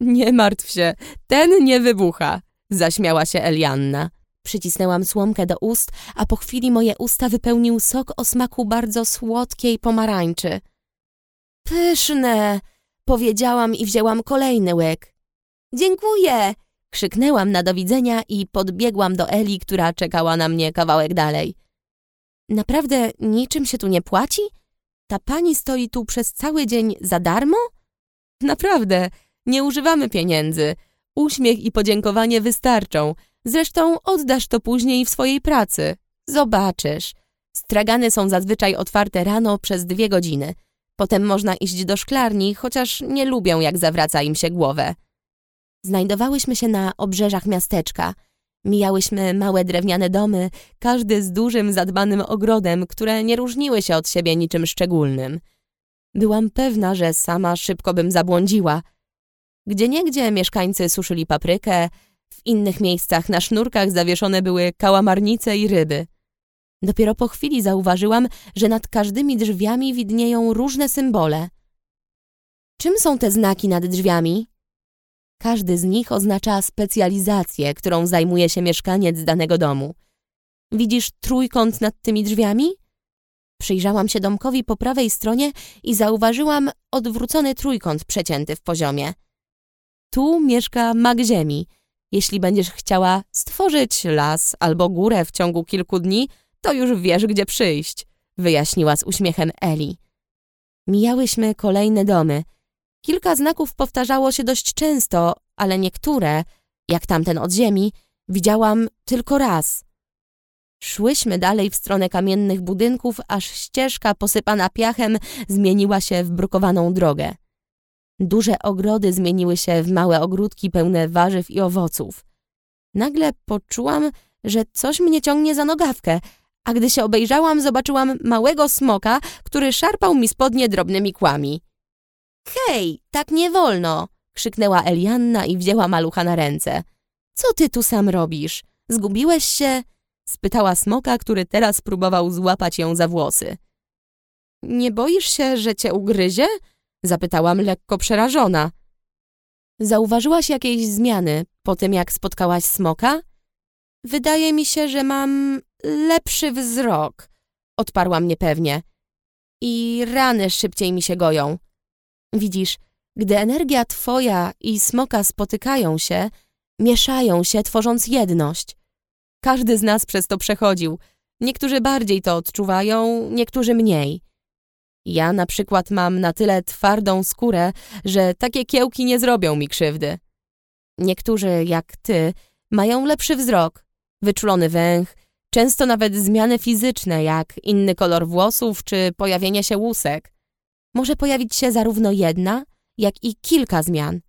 Nie martw się, ten nie wybucha, zaśmiała się Elianna. Przycisnęłam słomkę do ust, a po chwili moje usta wypełnił sok o smaku bardzo słodkiej pomarańczy. Pyszne! Powiedziałam i wzięłam kolejny łyk. Dziękuję! Krzyknęłam na do widzenia i podbiegłam do Eli, która czekała na mnie kawałek dalej. Naprawdę niczym się tu nie płaci? Ta pani stoi tu przez cały dzień za darmo? Naprawdę, nie używamy pieniędzy. Uśmiech i podziękowanie wystarczą. Zresztą oddasz to później w swojej pracy. Zobaczysz. Stragany są zazwyczaj otwarte rano przez dwie godziny. Potem można iść do szklarni, chociaż nie lubią, jak zawraca im się głowę. Znajdowałyśmy się na obrzeżach miasteczka. Mijałyśmy małe drewniane domy, każdy z dużym, zadbanym ogrodem, które nie różniły się od siebie niczym szczególnym. Byłam pewna, że sama szybko bym zabłądziła. Gdzieniegdzie mieszkańcy suszyli paprykę, w innych miejscach na sznurkach zawieszone były kałamarnice i ryby. Dopiero po chwili zauważyłam, że nad każdymi drzwiami widnieją różne symbole. Czym są te znaki nad drzwiami? Każdy z nich oznacza specjalizację, którą zajmuje się mieszkaniec danego domu. Widzisz trójkąt nad tymi drzwiami? Przyjrzałam się domkowi po prawej stronie i zauważyłam odwrócony trójkąt przecięty w poziomie. Tu mieszka mag ziemi. Jeśli będziesz chciała stworzyć las albo górę w ciągu kilku dni, to już wiesz, gdzie przyjść, wyjaśniła z uśmiechem Eli. Mijałyśmy kolejne domy – Kilka znaków powtarzało się dość często, ale niektóre, jak tamten od ziemi, widziałam tylko raz. Szłyśmy dalej w stronę kamiennych budynków, aż ścieżka posypana piachem zmieniła się w brukowaną drogę. Duże ogrody zmieniły się w małe ogródki pełne warzyw i owoców. Nagle poczułam, że coś mnie ciągnie za nogawkę, a gdy się obejrzałam, zobaczyłam małego smoka, który szarpał mi spodnie drobnymi kłami. Hej, tak nie wolno! krzyknęła Elianna i wzięła malucha na ręce. Co ty tu sam robisz? Zgubiłeś się? spytała smoka, który teraz próbował złapać ją za włosy. Nie boisz się, że cię ugryzie? Zapytałam lekko przerażona. Zauważyłaś jakieś zmiany po tym, jak spotkałaś smoka? Wydaje mi się, że mam lepszy wzrok, odparłam niepewnie. I rany szybciej mi się goją. Widzisz, gdy energia twoja i smoka spotykają się, mieszają się, tworząc jedność. Każdy z nas przez to przechodził. Niektórzy bardziej to odczuwają, niektórzy mniej. Ja na przykład mam na tyle twardą skórę, że takie kiełki nie zrobią mi krzywdy. Niektórzy, jak ty, mają lepszy wzrok, wyczulony węch, często nawet zmiany fizyczne, jak inny kolor włosów czy pojawienie się łusek. Może pojawić się zarówno jedna, jak i kilka zmian.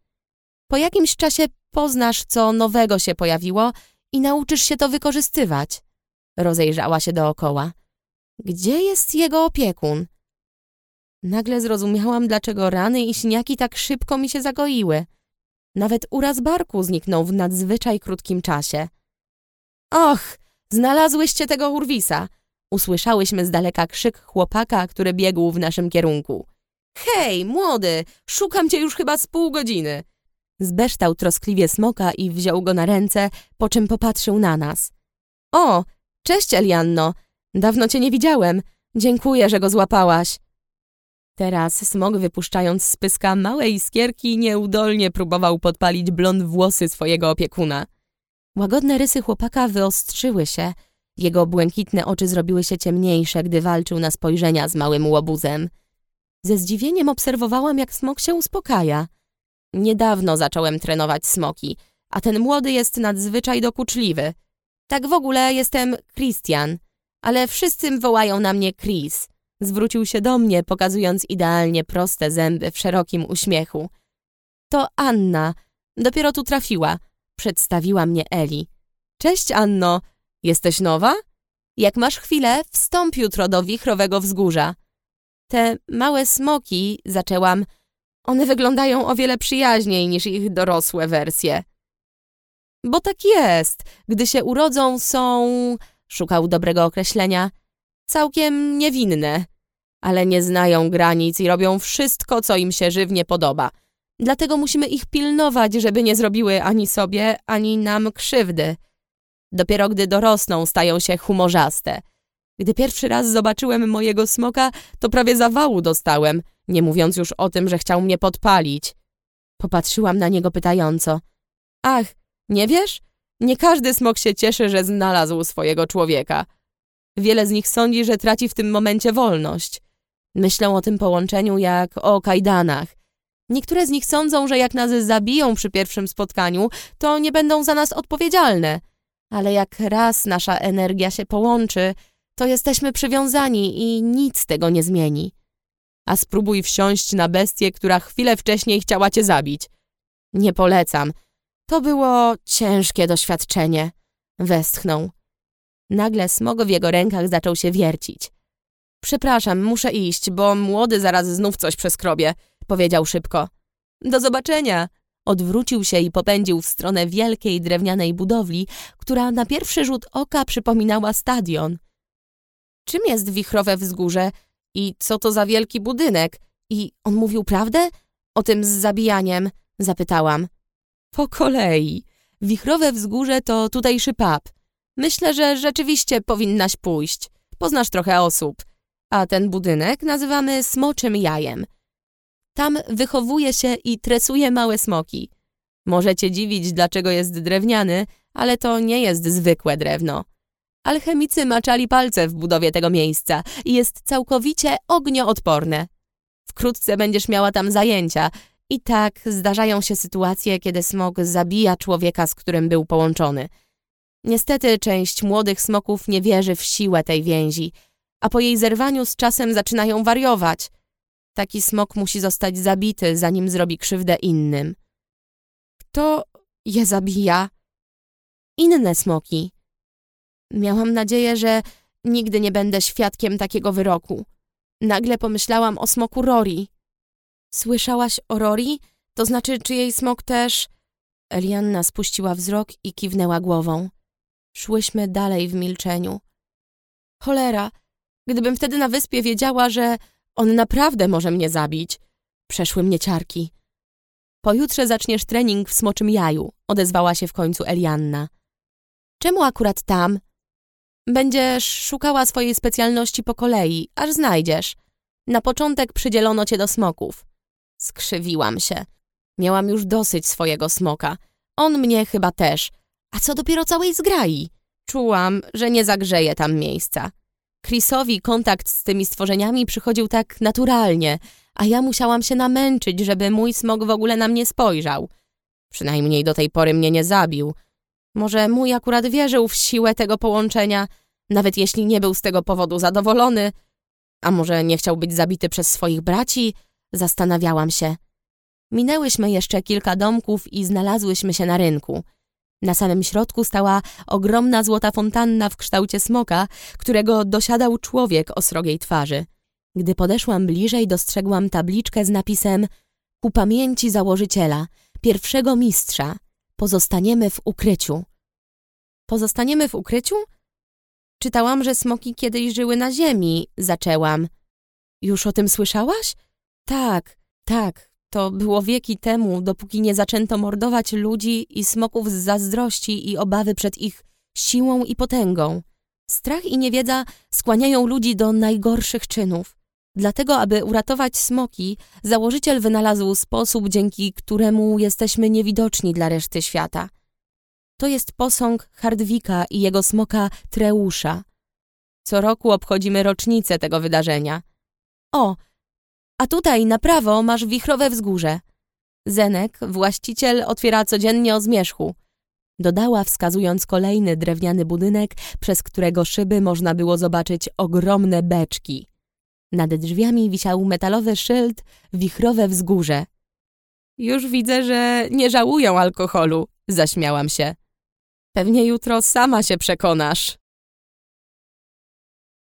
Po jakimś czasie poznasz, co nowego się pojawiło i nauczysz się to wykorzystywać. Rozejrzała się dookoła. Gdzie jest jego opiekun? Nagle zrozumiałam, dlaczego rany i śniaki tak szybko mi się zagoiły. Nawet uraz barku zniknął w nadzwyczaj krótkim czasie. Och, znalazłyście tego urwisa! Usłyszałyśmy z daleka krzyk chłopaka, który biegł w naszym kierunku. Hej, młody, szukam cię już chyba z pół godziny. Zbeształ troskliwie smoka i wziął go na ręce, po czym popatrzył na nas. O, cześć Elianno, dawno cię nie widziałem. Dziękuję, że go złapałaś. Teraz smok wypuszczając z pyska małe iskierki nieudolnie próbował podpalić blond włosy swojego opiekuna. Łagodne rysy chłopaka wyostrzyły się, jego błękitne oczy zrobiły się ciemniejsze, gdy walczył na spojrzenia z małym łobuzem. Ze zdziwieniem obserwowałam, jak smok się uspokaja. Niedawno zacząłem trenować smoki, a ten młody jest nadzwyczaj dokuczliwy. Tak w ogóle jestem Christian, ale wszyscy wołają na mnie Chris. Zwrócił się do mnie, pokazując idealnie proste zęby w szerokim uśmiechu. To Anna. Dopiero tu trafiła. Przedstawiła mnie Eli. Cześć, Anno. Jesteś nowa? Jak masz chwilę, wstąp jutro do wichrowego wzgórza. Te małe smoki, zaczęłam, one wyglądają o wiele przyjaźniej niż ich dorosłe wersje. Bo tak jest. Gdy się urodzą, są, szukał dobrego określenia, całkiem niewinne ale nie znają granic i robią wszystko, co im się żywnie podoba. Dlatego musimy ich pilnować, żeby nie zrobiły ani sobie, ani nam krzywdy. Dopiero gdy dorosną, stają się humorzaste. Gdy pierwszy raz zobaczyłem mojego smoka, to prawie zawału dostałem, nie mówiąc już o tym, że chciał mnie podpalić. Popatrzyłam na niego pytająco. Ach, nie wiesz? Nie każdy smok się cieszy, że znalazł swojego człowieka. Wiele z nich sądzi, że traci w tym momencie wolność. Myślę o tym połączeniu jak o kajdanach. Niektóre z nich sądzą, że jak nas zabiją przy pierwszym spotkaniu, to nie będą za nas odpowiedzialne. Ale jak raz nasza energia się połączy, to jesteśmy przywiązani i nic tego nie zmieni. A spróbuj wsiąść na bestię, która chwilę wcześniej chciała cię zabić. Nie polecam. To było ciężkie doświadczenie. Westchnął. Nagle smog w jego rękach zaczął się wiercić. Przepraszam, muszę iść, bo młody zaraz znów coś przeskrobie, powiedział szybko. Do zobaczenia! Odwrócił się i popędził w stronę wielkiej drewnianej budowli, która na pierwszy rzut oka przypominała stadion. Czym jest wichrowe wzgórze i co to za wielki budynek? I on mówił prawdę? O tym z zabijaniem, zapytałam. Po kolei. Wichrowe wzgórze to tutejszy pub. Myślę, że rzeczywiście powinnaś pójść. Poznasz trochę osób a ten budynek nazywamy Smoczym Jajem. Tam wychowuje się i tresuje małe smoki. Możecie dziwić, dlaczego jest drewniany, ale to nie jest zwykłe drewno. Alchemicy maczali palce w budowie tego miejsca i jest całkowicie ognioodporne. Wkrótce będziesz miała tam zajęcia. I tak zdarzają się sytuacje, kiedy smok zabija człowieka, z którym był połączony. Niestety część młodych smoków nie wierzy w siłę tej więzi – a po jej zerwaniu z czasem zaczynają wariować. Taki smok musi zostać zabity, zanim zrobi krzywdę innym. Kto je zabija? Inne smoki. Miałam nadzieję, że nigdy nie będę świadkiem takiego wyroku. Nagle pomyślałam o smoku Rory. Słyszałaś o Rory? To znaczy, czy jej smok też... Elianna spuściła wzrok i kiwnęła głową. Szłyśmy dalej w milczeniu. Cholera, gdybym wtedy na wyspie wiedziała, że on naprawdę może mnie zabić. Przeszły mnie ciarki. Pojutrze zaczniesz trening w Smoczym Jaju, odezwała się w końcu Elianna. Czemu akurat tam? Będziesz szukała swojej specjalności po kolei, aż znajdziesz. Na początek przydzielono cię do smoków. Skrzywiłam się. Miałam już dosyć swojego smoka. On mnie chyba też. A co dopiero całej zgrai? Czułam, że nie zagrzeje tam miejsca. Chrisowi kontakt z tymi stworzeniami przychodził tak naturalnie, a ja musiałam się namęczyć, żeby mój smok w ogóle na mnie spojrzał. Przynajmniej do tej pory mnie nie zabił. Może mój akurat wierzył w siłę tego połączenia, nawet jeśli nie był z tego powodu zadowolony. A może nie chciał być zabity przez swoich braci? Zastanawiałam się. Minęłyśmy jeszcze kilka domków i znalazłyśmy się na rynku. Na samym środku stała ogromna złota fontanna w kształcie smoka, którego dosiadał człowiek o srogiej twarzy. Gdy podeszłam bliżej, dostrzegłam tabliczkę z napisem Ku pamięci założyciela, pierwszego mistrza, pozostaniemy w ukryciu. Pozostaniemy w ukryciu? Czytałam, że smoki kiedyś żyły na ziemi, zaczęłam. Już o tym słyszałaś? Tak, tak, to było wieki temu, dopóki nie zaczęto mordować ludzi i smoków z zazdrości i obawy przed ich siłą i potęgą. Strach i niewiedza skłaniają ludzi do najgorszych czynów. Dlatego, aby uratować smoki, założyciel wynalazł sposób, dzięki któremu jesteśmy niewidoczni dla reszty świata. To jest posąg Hardwika i jego smoka Treusza. Co roku obchodzimy rocznicę tego wydarzenia. O, a tutaj na prawo masz wichrowe wzgórze. Zenek, właściciel, otwiera codziennie o zmierzchu. Dodała, wskazując kolejny drewniany budynek, przez którego szyby można było zobaczyć ogromne beczki. Nad drzwiami wisiał metalowy szyld Wichrowe wzgórze. Już widzę, że nie żałują alkoholu, zaśmiałam się. Pewnie jutro sama się przekonasz.